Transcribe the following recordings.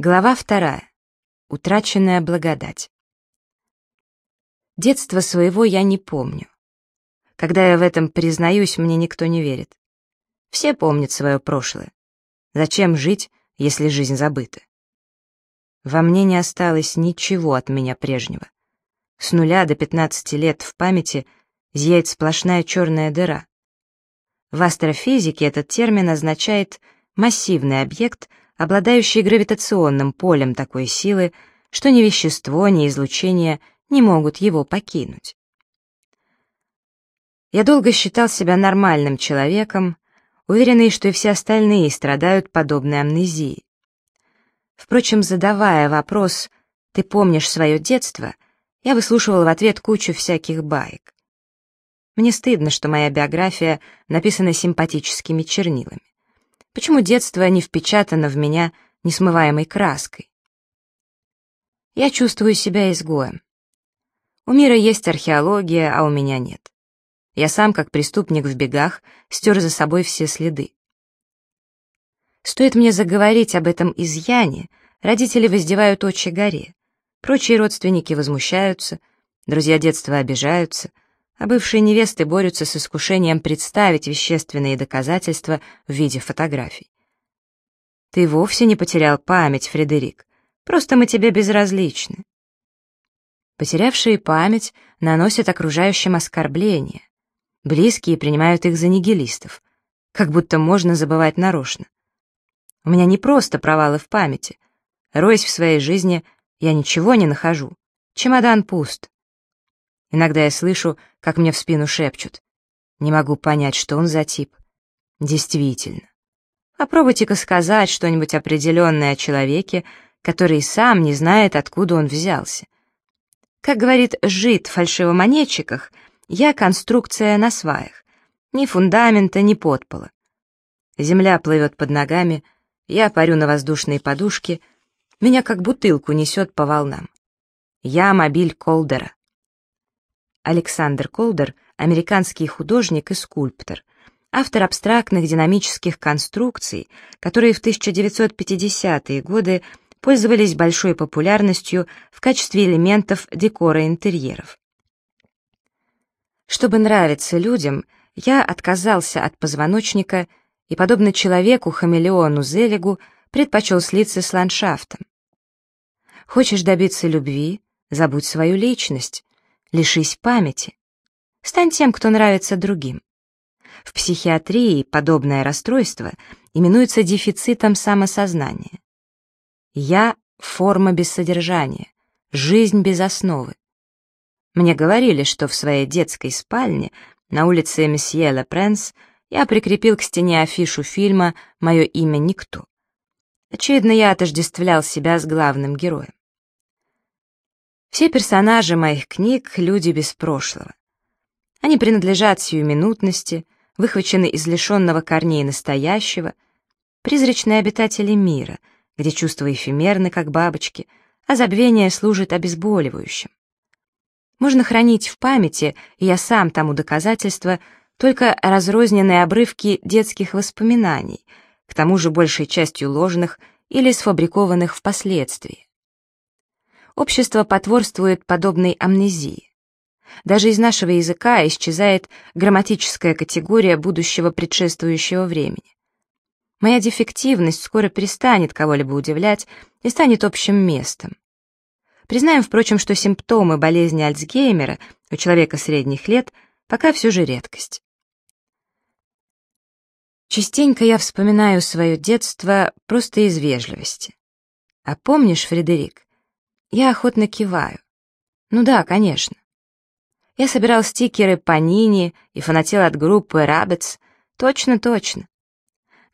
Глава вторая. Утраченная благодать. Детства своего я не помню. Когда я в этом признаюсь, мне никто не верит. Все помнят свое прошлое. Зачем жить, если жизнь забыта? Во мне не осталось ничего от меня прежнего. С нуля до 15 лет в памяти зияет сплошная черная дыра. В астрофизике этот термин означает массивный объект, обладающий гравитационным полем такой силы, что ни вещество, ни излучение не могут его покинуть. Я долго считал себя нормальным человеком, уверенный, что и все остальные страдают подобной амнезией. Впрочем, задавая вопрос «Ты помнишь свое детство?», я выслушивал в ответ кучу всяких баек. Мне стыдно, что моя биография написана симпатическими чернилами. Почему детство не впечатано в меня несмываемой краской? Я чувствую себя изгоем. У мира есть археология, а у меня нет. Я сам, как преступник в бегах, стер за собой все следы. Стоит мне заговорить об этом изъяне, родители воздевают очи горе. Прочие родственники возмущаются, друзья детства обижаются — а бывшие невесты борются с искушением представить вещественные доказательства в виде фотографий. Ты вовсе не потерял память, Фредерик, просто мы тебе безразличны. Потерявшие память наносят окружающим оскорбления. Близкие принимают их за нигилистов, как будто можно забывать нарочно. У меня не просто провалы в памяти. Роясь в своей жизни, я ничего не нахожу. Чемодан пуст. Иногда я слышу, как мне в спину шепчут. Не могу понять, что он за тип. Действительно. Попробуйте-ка сказать что-нибудь определенное о человеке, который сам не знает, откуда он взялся. Как говорит жид в фальшивомонетчиках, я конструкция на сваях. Ни фундамента, ни подпола. Земля плывет под ногами, я парю на воздушной подушке, меня как бутылку несет по волнам. Я мобиль Колдера. Александр Колдер — американский художник и скульптор, автор абстрактных динамических конструкций, которые в 1950-е годы пользовались большой популярностью в качестве элементов декора интерьеров. Чтобы нравиться людям, я отказался от позвоночника и, подобно человеку-хамелеону Зелегу, предпочел слиться с ландшафтом. Хочешь добиться любви — забудь свою личность, лишись памяти. Стань тем, кто нравится другим. В психиатрии подобное расстройство именуется дефицитом самосознания. Я — форма без содержания, жизнь без основы. Мне говорили, что в своей детской спальне на улице Месье Ле Пренс я прикрепил к стене афишу фильма «Мое имя никто». Очевидно, я отождествлял себя с главным героем. Все персонажи моих книг — люди без прошлого. Они принадлежат сиюминутности, выхвачены из лишенного корней настоящего, призрачные обитатели мира, где чувства эфемерны, как бабочки, а забвение служит обезболивающим. Можно хранить в памяти, и я сам тому доказательство, только разрозненные обрывки детских воспоминаний, к тому же большей частью ложных или сфабрикованных впоследствии. Общество потворствует подобной амнезии. Даже из нашего языка исчезает грамматическая категория будущего предшествующего времени. Моя дефективность скоро перестанет кого-либо удивлять и станет общим местом. Признаем, впрочем, что симптомы болезни Альцгеймера у человека средних лет пока все же редкость. Частенько я вспоминаю свое детство просто из вежливости. А помнишь, Фредерик, я охотно киваю. Ну да, конечно. Я собирал стикеры по Нине и фанател от группы Rabbits. Точно, точно.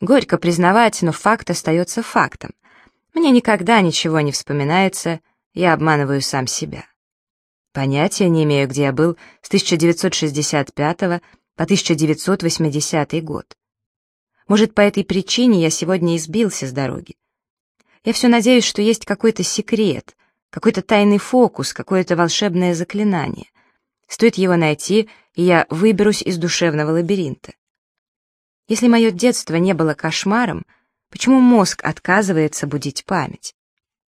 Горько признавать, но факт остается фактом. Мне никогда ничего не вспоминается, я обманываю сам себя. Понятия не имею, где я был с 1965 по 1980 год. Может, по этой причине я сегодня избился с дороги. Я все надеюсь, что есть какой-то секрет, какой-то тайный фокус, какое-то волшебное заклинание. Стоит его найти, и я выберусь из душевного лабиринта. Если мое детство не было кошмаром, почему мозг отказывается будить память?